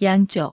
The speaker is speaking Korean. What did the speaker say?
양쪽.